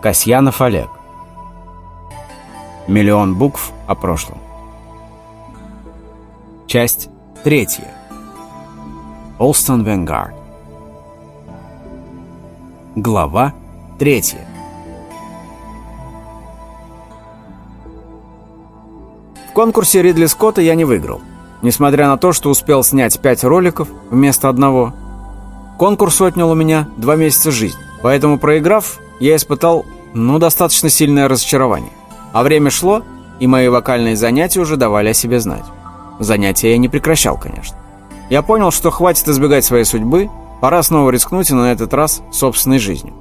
Касьянов Олег. Миллион букв о прошлом. Часть третья. Олстон Венгард. Глава третья. В конкурсе Ридли Скотта я не выиграл, несмотря на то, что успел снять пять роликов вместо одного. Конкурс отнял у меня два месяца жизни, поэтому, проиграв, я испытал, ну, достаточно сильное разочарование. А время шло, и мои вокальные занятия уже давали о себе знать. Занятия я не прекращал, конечно. Я понял, что хватит избегать своей судьбы, пора снова рискнуть, и на этот раз собственной жизнью.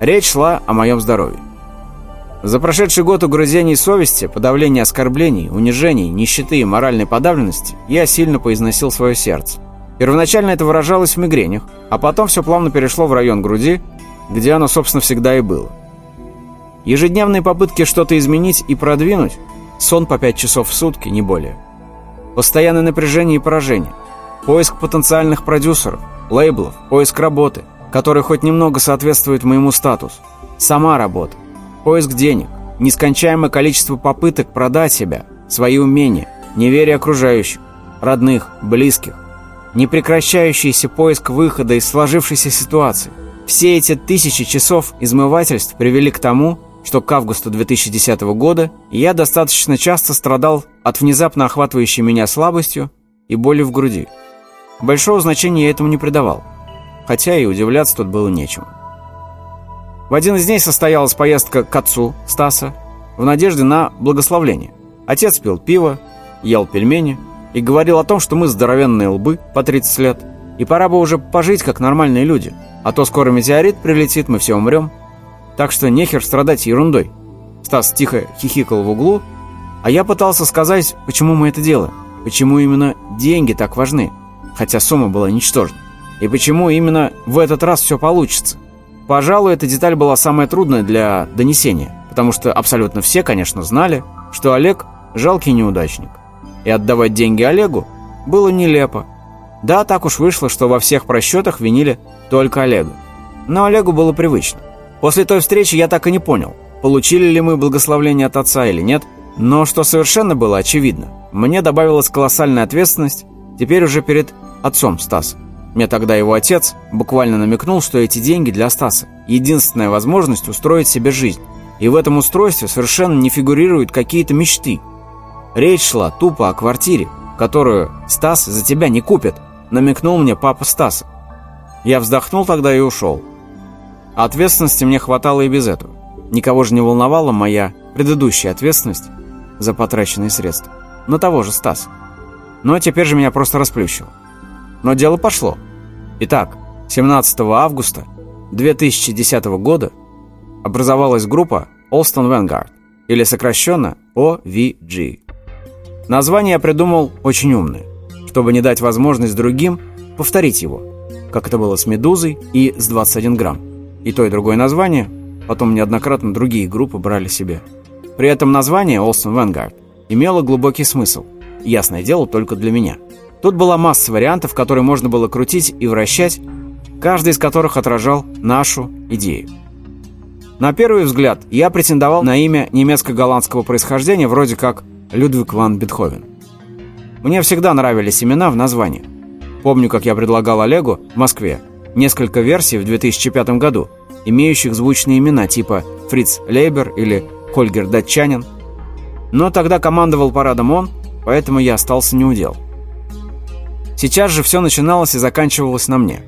Речь шла о моем здоровье. За прошедший год угрызений совести, подавления оскорблений, унижений, нищеты и моральной подавленности я сильно поизносил свое сердце. Первоначально это выражалось в мигренях, а потом все плавно перешло в район груди, где оно, собственно, всегда и было. Ежедневные попытки что-то изменить и продвинуть, сон по 5 часов в сутки, не более. Постоянное напряжение и поражение, поиск потенциальных продюсеров, лейблов, поиск работы, которая хоть немного соответствует моему статусу, сама работа, поиск денег, нескончаемое количество попыток продать себя, свои умения, неверие окружающих, родных, близких, непрекращающийся поиск выхода из сложившейся ситуации – все эти тысячи часов измывательств привели к тому, что к августу 2010 года я достаточно часто страдал от внезапно охватывающей меня слабостью и боли в груди. Большого значения я этому не придавал, хотя и удивляться тут было нечему. В один из дней состоялась поездка к отцу Стаса в надежде на благословление. Отец пил пиво, ел пельмени и говорил о том, что мы здоровенные лбы по 30 лет, и пора бы уже пожить как нормальные люди – а то скоро метеорит прилетит, мы все умрем. Так что нехер страдать ерундой. Стас тихо хихикал в углу, а я пытался сказать, почему мы это делаем. Почему именно деньги так важны, хотя сумма была ничтожна. И почему именно в этот раз все получится. Пожалуй, эта деталь была самая трудная для донесения, потому что абсолютно все, конечно, знали, что Олег – жалкий неудачник. И отдавать деньги Олегу было нелепо. Да, так уж вышло, что во всех просчетах винили только Олега. Но Олегу было привычно. После той встречи я так и не понял, получили ли мы благословление от отца или нет, но что совершенно было очевидно, мне добавилась колоссальная ответственность, теперь уже перед отцом Стаса. Мне тогда его отец буквально намекнул, что эти деньги для Стаса – единственная возможность устроить себе жизнь. И в этом устройстве совершенно не фигурируют какие-то мечты. Речь шла тупо о квартире, которую Стас за тебя не купит – намекнул мне папа Стаса. Я вздохнул тогда и ушел. ответственности мне хватало и без этого. Никого же не волновала моя предыдущая ответственность за потраченные средства. На того же Стаса. Но теперь же меня просто расплющило. Но дело пошло. Итак, 17 августа 2010 года образовалась группа Olston Vanguard, или сокращенно OVG. Название я придумал очень умное чтобы не дать возможность другим повторить его, как это было с «Медузой» и с «21 грамм». И то, и другое название потом неоднократно другие группы брали себе. При этом название «Олсен Vanguard имело глубокий смысл, ясное дело, только для меня. Тут была масса вариантов, которые можно было крутить и вращать, каждый из которых отражал нашу идею. На первый взгляд я претендовал на имя немецко-голландского происхождения вроде как Людвиг ван Бетховен. Мне всегда нравились имена в названии. Помню, как я предлагал Олегу в Москве несколько версий в 2005 году, имеющих звучные имена типа Фриц Лейбер или Хольгер Датчанин. Но тогда командовал парадом он, поэтому я остался неудел. Сейчас же все начиналось и заканчивалось на мне.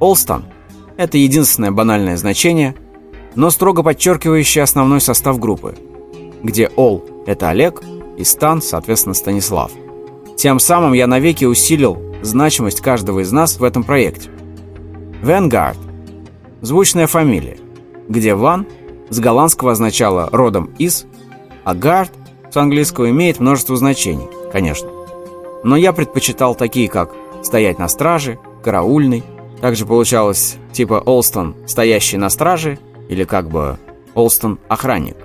Олстон – это единственное банальное значение, но строго подчеркивающее основной состав группы, где Ол – это Олег и Стан, соответственно, Станислав – тем самым я навеки усилил значимость каждого из нас в этом проекте. Vanguard – звучная фамилия, где «ван» с голландского означало «родом из», а «guard» с английского имеет множество значений, конечно. Но я предпочитал такие, как «стоять на страже», «караульный», также получалось типа «Олстон, стоящий на страже» или как бы «Олстон, охранник».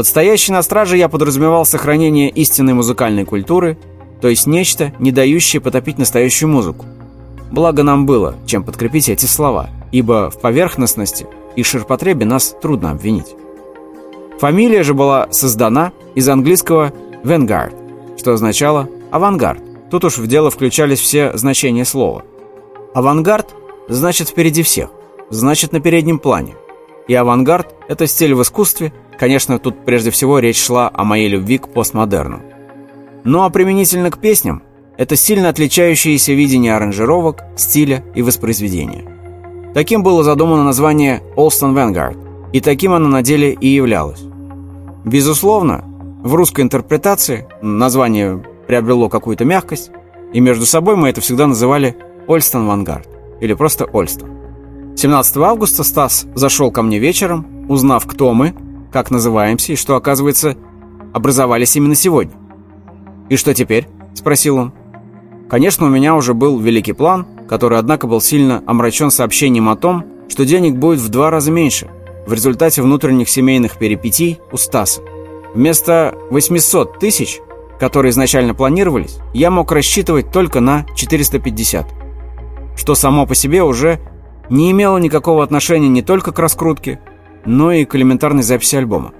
Под стоящей на страже я подразумевал сохранение истинной музыкальной культуры, то есть нечто, не дающее потопить настоящую музыку. Благо нам было, чем подкрепить эти слова, ибо в поверхностности и ширпотребе нас трудно обвинить. Фамилия же была создана из английского «vanguard», что означало «авангард». Тут уж в дело включались все значения слова. Авангард значит впереди всех, значит на переднем плане. И авангард – это стиль в искусстве, конечно, тут прежде всего речь шла о моей любви к постмодерну. Ну а применительно к песням – это сильно отличающееся видение аранжировок, стиля и воспроизведения. Таким было задумано название «Олстон Vanguard», и таким оно на деле и являлось. Безусловно, в русской интерпретации название приобрело какую-то мягкость, и между собой мы это всегда называли «Ольстон Вангард» или просто «Ольстон». 17 августа Стас зашел ко мне вечером, узнав, кто мы, как называемся и что, оказывается, образовались именно сегодня. «И что теперь?» – спросил он. Конечно, у меня уже был великий план, который, однако, был сильно омрачен сообщением о том, что денег будет в два раза меньше в результате внутренних семейных перипетий у Стаса. Вместо 800 тысяч, которые изначально планировались, я мог рассчитывать только на 450, что само по себе уже не имело никакого отношения не только к раскрутке, но и к элементарной записи альбома.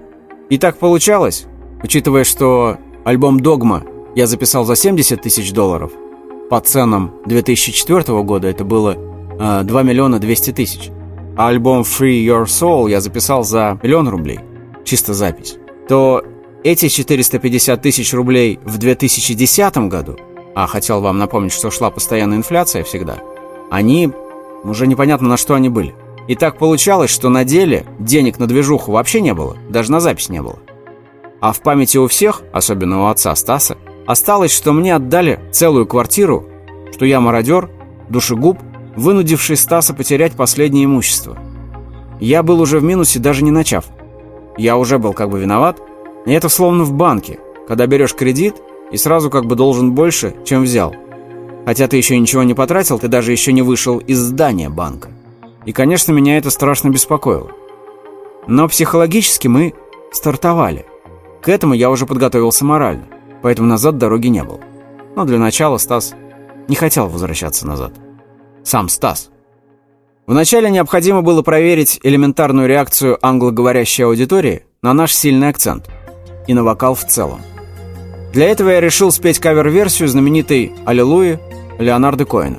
И так получалось, учитывая, что альбом «Догма» я записал за 70 тысяч долларов, по ценам 2004 года это было э, 2 миллиона 200 тысяч, а альбом «Free Your Soul» я записал за миллион рублей, чисто запись, то эти 450 тысяч рублей в 2010 году, а хотел вам напомнить, что шла постоянная инфляция всегда, они уже непонятно на что они были. И так получалось, что на деле денег на движуху вообще не было, даже на запись не было. А в памяти у всех, особенно у отца Стаса, осталось, что мне отдали целую квартиру, что я мародер, душегуб, вынудивший Стаса потерять последнее имущество. Я был уже в минусе, даже не начав. Я уже был как бы виноват, и это словно в банке, когда берешь кредит и сразу как бы должен больше, чем взял. Хотя ты еще ничего не потратил, ты даже еще не вышел из здания банка. И, конечно, меня это страшно беспокоило. Но психологически мы стартовали. К этому я уже подготовился морально, поэтому назад дороги не было. Но для начала Стас не хотел возвращаться назад. Сам Стас. Вначале необходимо было проверить элементарную реакцию англоговорящей аудитории на наш сильный акцент и на вокал в целом. Для этого я решил спеть кавер-версию знаменитой «Аллилуйи» Леонардо Коэна,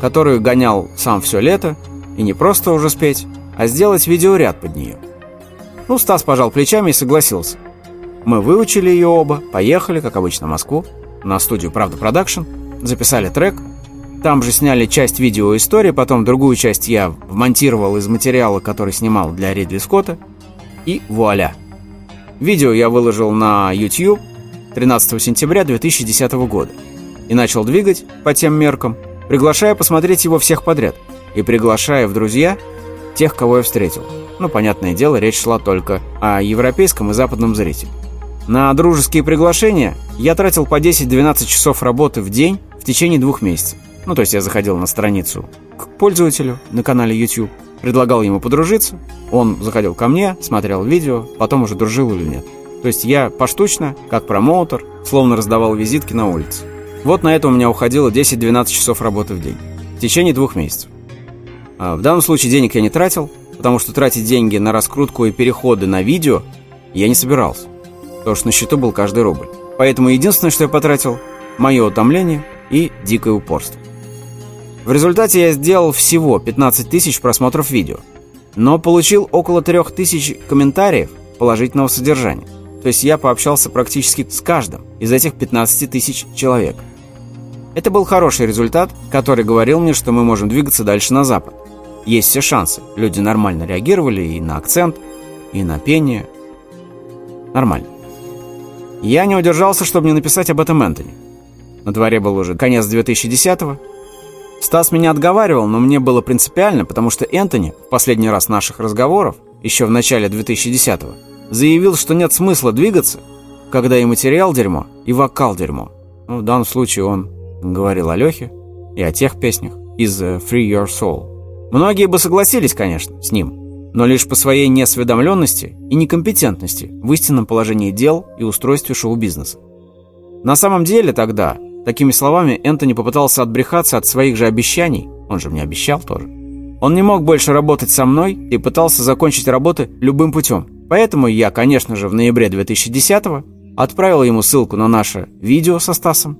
которую гонял сам все лето, и не просто уже спеть, а сделать видеоряд под нее. Ну, Стас пожал плечами и согласился. Мы выучили ее оба, поехали, как обычно, в Москву, на студию «Правда Продакшн», записали трек, там же сняли часть видеоистории, потом другую часть я вмонтировал из материала, который снимал для Ридли Скотта, и вуаля. Видео я выложил на YouTube 13 сентября 2010 года и начал двигать по тем меркам, приглашая посмотреть его всех подряд и приглашая в друзья тех, кого я встретил. Ну, понятное дело, речь шла только о европейском и западном зрителе. На дружеские приглашения я тратил по 10-12 часов работы в день в течение двух месяцев. Ну, то есть я заходил на страницу к пользователю на канале YouTube, предлагал ему подружиться, он заходил ко мне, смотрел видео, потом уже дружил или нет. То есть я поштучно, как промоутер, словно раздавал визитки на улице. Вот на это у меня уходило 10-12 часов работы в день. В течение двух месяцев. А в данном случае денег я не тратил, потому что тратить деньги на раскрутку и переходы на видео я не собирался. Потому что на счету был каждый рубль. Поэтому единственное, что я потратил, мое утомление и дикое упорство. В результате я сделал всего 15 тысяч просмотров видео, но получил около 3 тысяч комментариев положительного содержания. То есть я пообщался практически с каждым из этих 15 тысяч человек. Это был хороший результат, который говорил мне, что мы можем двигаться дальше на запад. Есть все шансы. Люди нормально реагировали и на акцент, и на пение. Нормально. Я не удержался, чтобы не написать об этом Энтони. На дворе был уже конец 2010-го, Стас меня отговаривал, но мне было принципиально, потому что Энтони в последний раз наших разговоров, еще в начале 2010-го, заявил, что нет смысла двигаться, когда и материал дерьмо, и вокал дерьмо. Ну, в данном случае он говорил о Лехе и о тех песнях из Free Your Soul. Многие бы согласились, конечно, с ним, но лишь по своей неосведомленности и некомпетентности в истинном положении дел и устройстве шоу-бизнеса. На самом деле тогда Такими словами Энтони попытался отбрехаться от своих же обещаний, он же мне обещал тоже, Он не мог больше работать со мной и пытался закончить работы любым путем. Поэтому я, конечно же, в ноябре 2010-го отправил ему ссылку на наше видео со Стасом,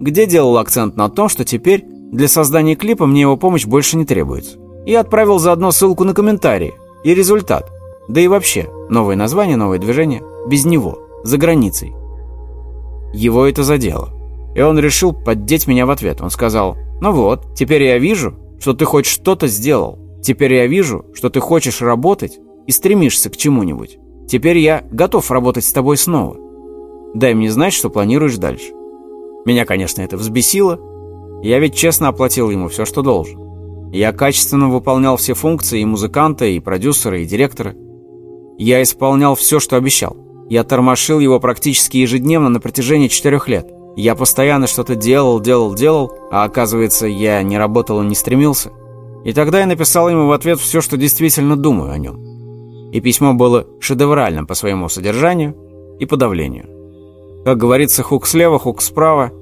где делал акцент на том, что теперь для создания клипа мне его помощь больше не требуется. И отправил заодно ссылку на комментарии и результат. Да и вообще, новое название, новое движение без него, за границей. Его это задело. И он решил поддеть меня в ответ. Он сказал, ну вот, теперь я вижу, что ты хоть что-то сделал. Теперь я вижу, что ты хочешь работать и стремишься к чему-нибудь. Теперь я готов работать с тобой снова. Дай мне знать, что планируешь дальше. Меня, конечно, это взбесило. Я ведь честно оплатил ему все, что должен. Я качественно выполнял все функции и музыканта, и продюсера, и директора. Я исполнял все, что обещал. Я тормошил его практически ежедневно на протяжении четырех лет. Я постоянно что-то делал, делал, делал, а оказывается, я не работал и не стремился. И тогда я написал ему в ответ все, что действительно думаю о нем. И письмо было шедевральным по своему содержанию и подавлению. Как говорится, хук слева, хук справа,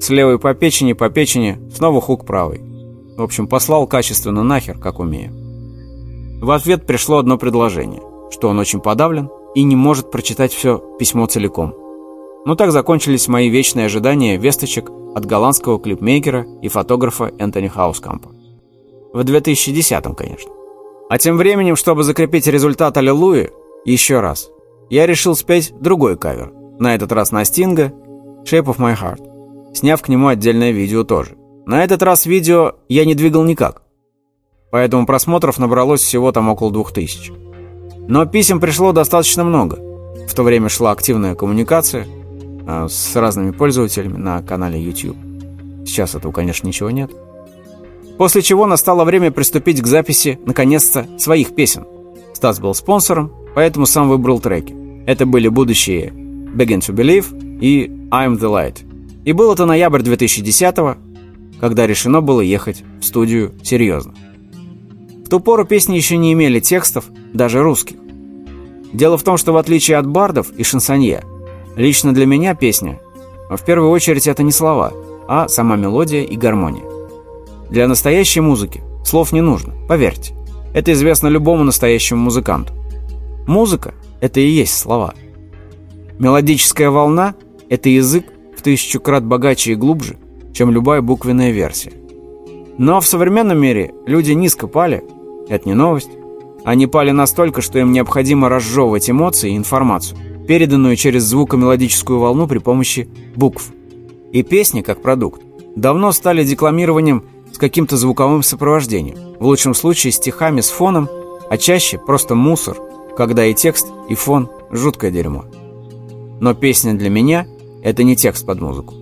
с левой по печени, по печени, снова хук правый. В общем, послал качественно нахер, как умею. В ответ пришло одно предложение, что он очень подавлен и не может прочитать все письмо целиком. Но так закончились мои вечные ожидания весточек от голландского клипмейкера и фотографа Энтони Хаускампа. В 2010-м, конечно. А тем временем, чтобы закрепить результат «Аллилуйи», еще раз, я решил спеть другой кавер, на этот раз на Стинга «Shape of my heart», сняв к нему отдельное видео тоже. На этот раз видео я не двигал никак, поэтому просмотров набралось всего там около двух тысяч. Но писем пришло достаточно много. В то время шла активная коммуникация э, с разными пользователями на канале YouTube. Сейчас этого, конечно, ничего нет. После чего настало время приступить к записи, наконец-то, своих песен. Стас был спонсором, поэтому сам выбрал треки. Это были будущие «Begin to Believe» и «I'm the Light». И был это ноябрь 2010 когда решено было ехать в студию серьезно. В ту пору песни еще не имели текстов, даже русских. Дело в том, что в отличие от бардов и шансонье, лично для меня песня, в первую очередь это не слова, а сама мелодия и гармония. Для настоящей музыки слов не нужно, поверьте. Это известно любому настоящему музыканту. Музыка – это и есть слова. Мелодическая волна – это язык тысячу крат богаче и глубже, чем любая буквенная версия. Но в современном мире люди низко пали, это не новость. Они пали настолько, что им необходимо разжевывать эмоции и информацию, переданную через звукомелодическую волну при помощи букв. И песни, как продукт, давно стали декламированием с каким-то звуковым сопровождением, в лучшем случае стихами с фоном, а чаще просто мусор, когда и текст, и фон – жуткое дерьмо. Но песня для меня – это не текст под музыку.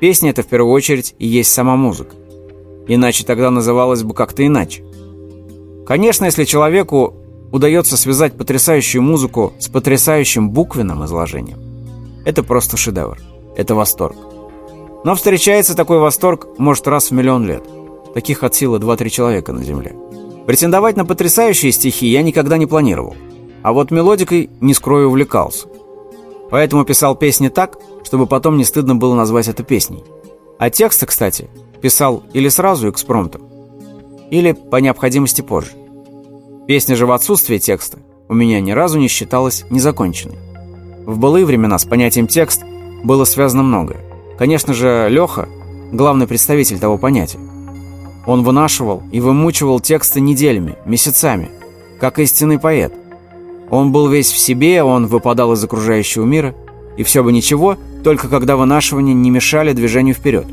Песня – это в первую очередь и есть сама музыка. Иначе тогда называлась бы как-то иначе. Конечно, если человеку удается связать потрясающую музыку с потрясающим буквенным изложением, это просто шедевр. Это восторг. Но встречается такой восторг, может, раз в миллион лет. Таких от силы 2-3 человека на Земле. Претендовать на потрясающие стихи я никогда не планировал. А вот мелодикой, не скрою, увлекался. Поэтому писал песни так, чтобы потом не стыдно было назвать это песней. А тексты, кстати, писал или сразу экспромтом, или по необходимости позже. Песня же в отсутствии текста у меня ни разу не считалась незаконченной. В былые времена с понятием «текст» было связано многое. Конечно же, Леха – главный представитель того понятия. Он вынашивал и вымучивал тексты неделями, месяцами, как истинный поэт. Он был весь в себе, он выпадал из окружающего мира, и все бы ничего, только когда вынашивания не мешали движению вперед.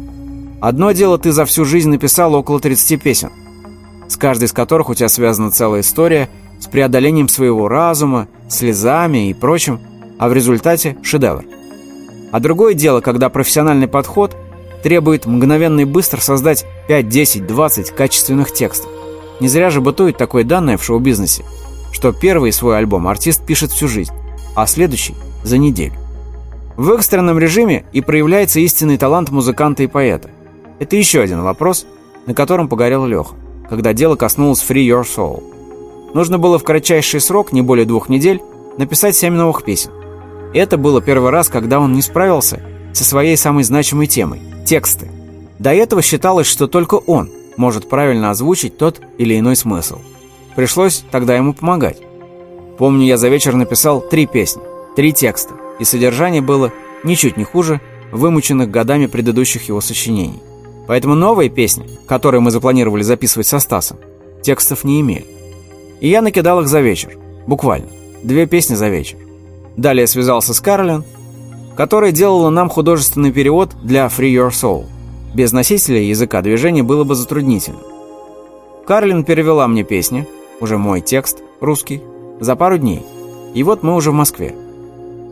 Одно дело, ты за всю жизнь написал около 30 песен – с каждой из которых у тебя связана целая история с преодолением своего разума, слезами и прочим, а в результате шедевр. А другое дело, когда профессиональный подход требует мгновенно и быстро создать 5, 10, 20 качественных текстов. Не зря же бытует такое данное в шоу-бизнесе, что первый свой альбом артист пишет всю жизнь, а следующий – за неделю. В экстренном режиме и проявляется истинный талант музыканта и поэта. Это еще один вопрос, на котором погорел Леха когда дело коснулось Free Your Soul. Нужно было в кратчайший срок, не более двух недель, написать семь новых песен. Это было первый раз, когда он не справился со своей самой значимой темой – тексты. До этого считалось, что только он может правильно озвучить тот или иной смысл. Пришлось тогда ему помогать. Помню, я за вечер написал три песни, три текста, и содержание было ничуть не хуже вымученных годами предыдущих его сочинений. Поэтому новые песни, которые мы запланировали записывать со Стасом, текстов не имели. И я накидал их за вечер, буквально, две песни за вечер. Далее связался с Каролин, которая делала нам художественный перевод для Free Your Soul. Без носителя языка движения было бы затруднительно. Карлин перевела мне песни, уже мой текст, русский, за пару дней. И вот мы уже в Москве.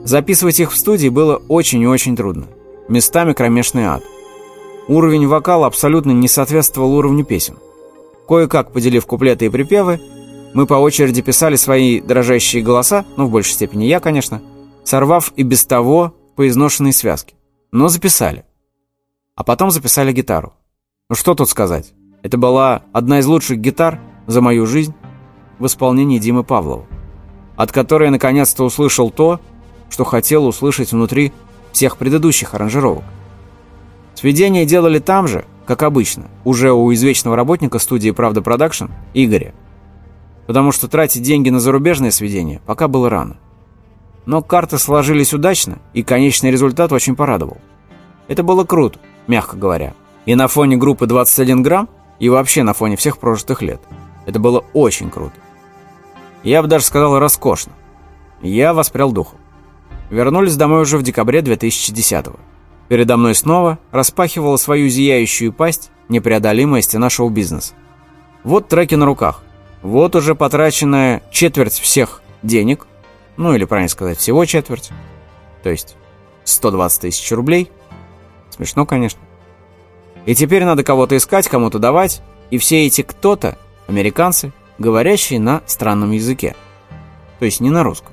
Записывать их в студии было очень и очень трудно. Местами кромешный ад. Уровень вокала абсолютно не соответствовал уровню песен. Кое-как поделив куплеты и припевы, мы по очереди писали свои дрожащие голоса, ну, в большей степени я, конечно, сорвав и без того по изношенной связке. Но записали. А потом записали гитару. Ну что тут сказать? Это была одна из лучших гитар за мою жизнь в исполнении Димы Павлова, от которой я наконец-то услышал то, что хотел услышать внутри всех предыдущих аранжировок. Сведение делали там же, как обычно, уже у извечного работника студии «Правда Продакшн» Игоря, потому что тратить деньги на зарубежное сведение пока было рано. Но карты сложились удачно, и конечный результат очень порадовал. Это было круто, мягко говоря. И на фоне группы 21 грамм, и вообще на фоне всех прожитых лет. Это было очень круто. Я бы даже сказал роскошно. Я воспрял духом. Вернулись домой уже в декабре 2010-го. Передо мной снова распахивала свою зияющую пасть непреодолимая стена шоу-бизнеса. Вот треки на руках. Вот уже потраченная четверть всех денег, ну или, правильно сказать, всего четверть. То есть 120 тысяч рублей. Смешно, конечно. И теперь надо кого-то искать, кому-то давать. И все эти кто-то, американцы, говорящие на странном языке. То есть не на русском.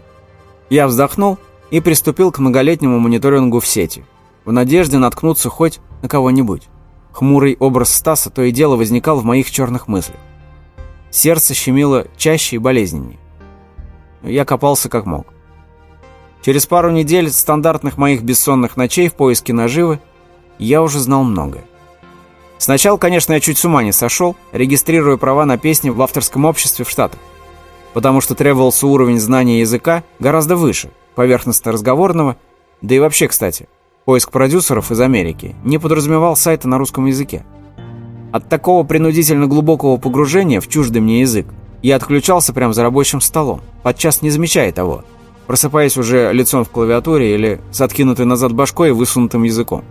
Я вздохнул и приступил к многолетнему мониторингу в сети, в надежде наткнуться хоть на кого-нибудь. Хмурый образ Стаса то и дело возникал в моих черных мыслях. Сердце щемило чаще и болезненнее я копался как мог. Через пару недель стандартных моих бессонных ночей в поиске наживы я уже знал многое. Сначала, конечно, я чуть с ума не сошел, регистрируя права на песни в авторском обществе в Штатах, потому что требовался уровень знания языка гораздо выше, поверхностно-разговорного, да и вообще, кстати, поиск продюсеров из Америки не подразумевал сайта на русском языке. От такого принудительно глубокого погружения в чуждый мне язык я отключался прямо за рабочим столом, подчас не замечая того, просыпаясь уже лицом в клавиатуре или с откинутой назад башкой и высунутым языком.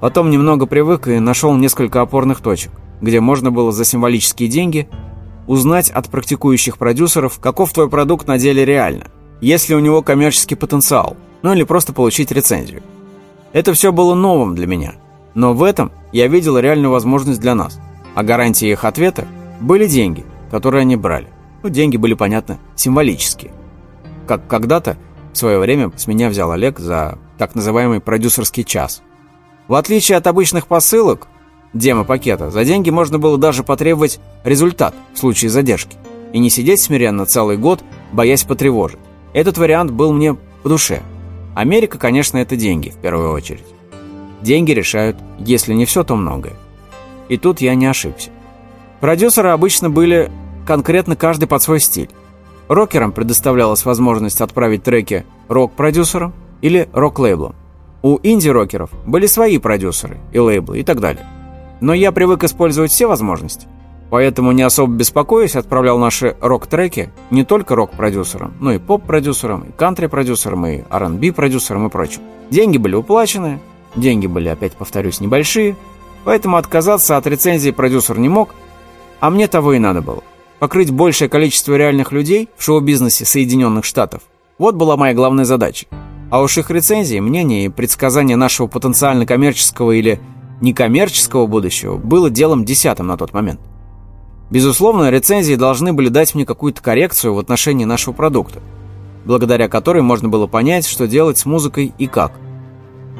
Потом немного привык и нашел несколько опорных точек, где можно было за символические деньги узнать от практикующих продюсеров, каков твой продукт на деле реально, есть ли у него коммерческий потенциал, ну или просто получить рецензию. Это все было новым для меня, но в этом я видел реальную возможность для нас, а гарантией их ответа были деньги – которые они брали. Ну, деньги были, понятно, символические. Как когда-то в свое время с меня взял Олег за так называемый продюсерский час. В отличие от обычных посылок, демо-пакета, за деньги можно было даже потребовать результат в случае задержки и не сидеть смиренно целый год, боясь потревожить. Этот вариант был мне по душе. Америка, конечно, это деньги в первую очередь. Деньги решают, если не все, то многое. И тут я не ошибся. Продюсеры обычно были конкретно каждый под свой стиль. Рокерам предоставлялась возможность отправить треки рок-продюсерам или рок-лейблам. У инди-рокеров были свои продюсеры и лейблы и так далее. Но я привык использовать все возможности. Поэтому не особо беспокоясь, отправлял наши рок-треки не только рок-продюсерам, но и поп-продюсерам, и кантри-продюсерам, и R&B-продюсерам и прочим. Деньги были уплачены, деньги были, опять повторюсь, небольшие, поэтому отказаться от рецензии продюсер не мог, а мне того и надо было. Покрыть большее количество реальных людей в шоу-бизнесе Соединенных Штатов. Вот была моя главная задача. А уж их рецензии, мнения и предсказания нашего потенциально коммерческого или некоммерческого будущего было делом десятым на тот момент. Безусловно, рецензии должны были дать мне какую-то коррекцию в отношении нашего продукта, благодаря которой можно было понять, что делать с музыкой и как.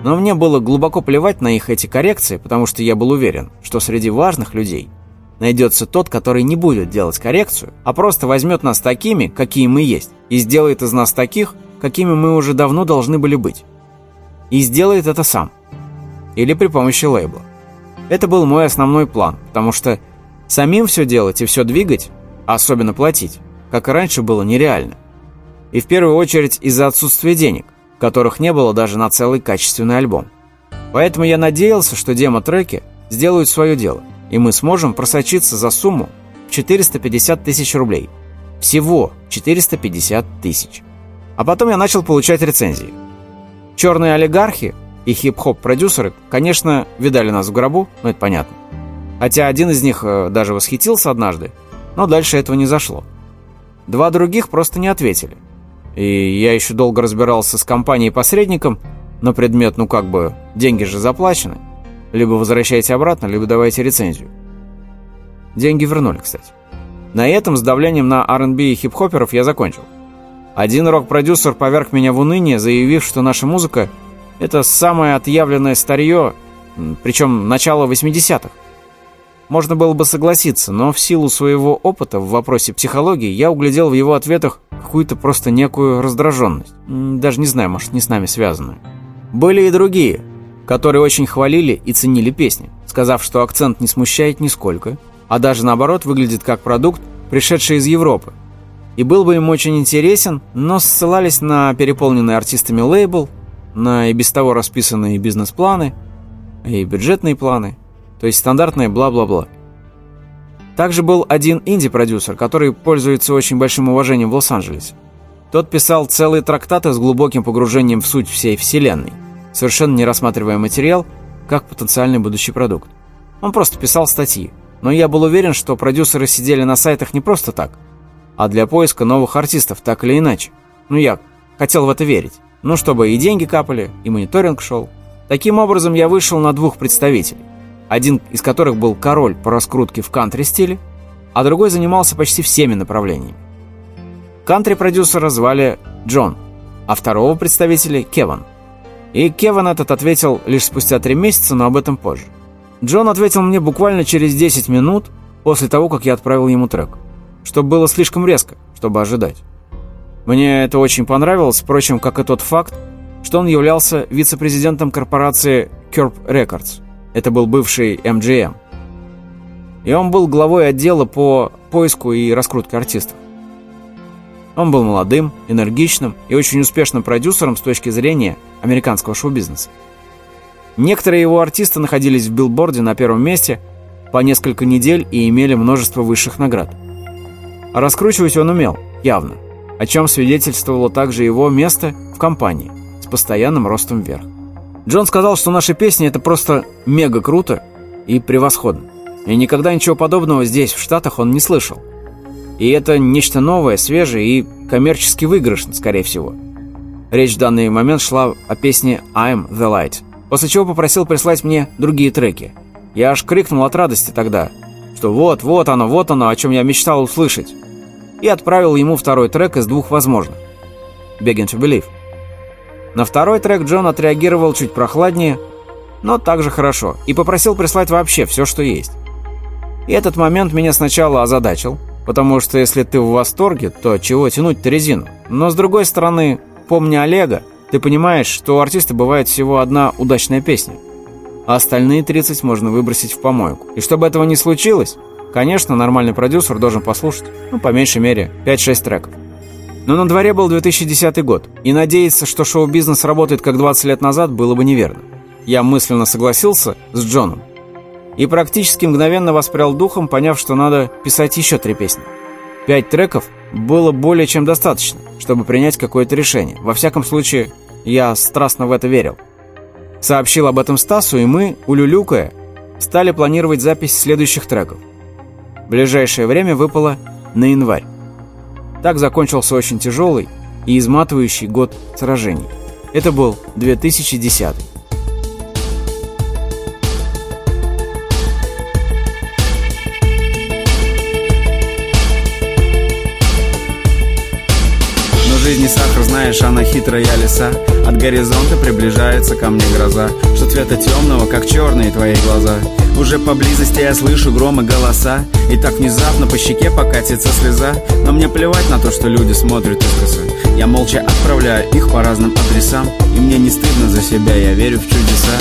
Но мне было глубоко плевать на их эти коррекции, потому что я был уверен, что среди важных людей – найдется тот, который не будет делать коррекцию, а просто возьмет нас такими, какие мы есть, и сделает из нас таких, какими мы уже давно должны были быть. И сделает это сам. Или при помощи лейбла. Это был мой основной план, потому что Самим все делать и все двигать, а особенно платить, как и раньше было нереально. И в первую очередь из-за отсутствия денег, которых не было даже на целый качественный альбом. Поэтому я надеялся, что демо-треки сделают свое дело, и мы сможем просочиться за сумму в 450 тысяч рублей. Всего 450 тысяч. А потом я начал получать рецензии. Черные олигархи и хип-хоп-продюсеры, конечно, видали нас в гробу, но это понятно. Хотя один из них э, даже восхитился однажды, но дальше этого не зашло. Два других просто не ответили. И я еще долго разбирался с компанией-посредником на предмет, ну как бы, деньги же заплачены. Либо возвращайте обратно, либо давайте рецензию. Деньги вернули, кстати. На этом с давлением на R&B и хип-хоперов я закончил. Один рок-продюсер поверг меня в уныние, заявив, что наша музыка — это самое отъявленное старье, причем начало 80-х. Можно было бы согласиться, но в силу своего опыта в вопросе психологии я углядел в его ответах какую-то просто некую раздраженность. Даже не знаю, может, не с нами связанную. Были и другие, которые очень хвалили и ценили песни, сказав, что акцент не смущает нисколько, а даже наоборот выглядит как продукт, пришедший из Европы. И был бы им очень интересен, но ссылались на переполненный артистами лейбл, на и без того расписанные бизнес-планы и бюджетные планы – то есть стандартное бла-бла-бла. Также был один инди-продюсер, который пользуется очень большим уважением в Лос-Анджелесе. Тот писал целые трактаты с глубоким погружением в суть всей вселенной, совершенно не рассматривая материал как потенциальный будущий продукт. Он просто писал статьи. Но я был уверен, что продюсеры сидели на сайтах не просто так, а для поиска новых артистов, так или иначе. Ну, я хотел в это верить. Ну, чтобы и деньги капали, и мониторинг шел. Таким образом, я вышел на двух представителей один из которых был король по раскрутке в кантри-стиле, а другой занимался почти всеми направлениями. Кантри-продюсера звали Джон, а второго представителя – Кеван. И Кеван этот ответил лишь спустя три месяца, но об этом позже. Джон ответил мне буквально через 10 минут после того, как я отправил ему трек, что было слишком резко, чтобы ожидать. Мне это очень понравилось, впрочем, как и тот факт, что он являлся вице-президентом корпорации Curb Records – это был бывший MGM. И он был главой отдела по поиску и раскрутке артистов. Он был молодым, энергичным и очень успешным продюсером с точки зрения американского шоу-бизнеса. Некоторые его артисты находились в билборде на первом месте по несколько недель и имели множество высших наград. А раскручивать он умел, явно, о чем свидетельствовало также его место в компании с постоянным ростом вверх. Джон сказал, что наши песни это просто мега круто и превосходно. И никогда ничего подобного здесь, в Штатах, он не слышал. И это нечто новое, свежее и коммерчески выигрышно, скорее всего. Речь в данный момент шла о песне «I'm the Light», после чего попросил прислать мне другие треки. Я аж крикнул от радости тогда, что вот, вот оно, вот оно, о чем я мечтал услышать. И отправил ему второй трек из двух возможных. «Begin to Believe». На второй трек Джон отреагировал чуть прохладнее, но также хорошо, и попросил прислать вообще все, что есть. И этот момент меня сначала озадачил, потому что если ты в восторге, то чего тянуть-то резину? Но с другой стороны, помня Олега, ты понимаешь, что у артиста бывает всего одна удачная песня, а остальные 30 можно выбросить в помойку. И чтобы этого не случилось, конечно, нормальный продюсер должен послушать, ну, по меньшей мере, 5-6 треков. Но на дворе был 2010 год, и надеяться, что шоу-бизнес работает как 20 лет назад, было бы неверно. Я мысленно согласился с Джоном и практически мгновенно воспрял духом, поняв, что надо писать еще три песни. Пять треков было более чем достаточно, чтобы принять какое-то решение. Во всяком случае, я страстно в это верил. Сообщил об этом Стасу, и мы, улюлюкая, стали планировать запись следующих треков. Ближайшее время выпало на январь. Так закончился очень тяжелый и изматывающий год сражений. Это был 2010 Но жизнь не сахар, знаешь, она хитрая лиса От горизонта приближается ко мне гроза Что цвета темного, как черные твои глаза. Уже поблизости я слышу громы голоса И так внезапно по щеке покатится слеза. Но мне плевать на то, что люди смотрят искоса. Я молча отправляю их по разным адресам И мне не стыдно за себя, я верю в чудеса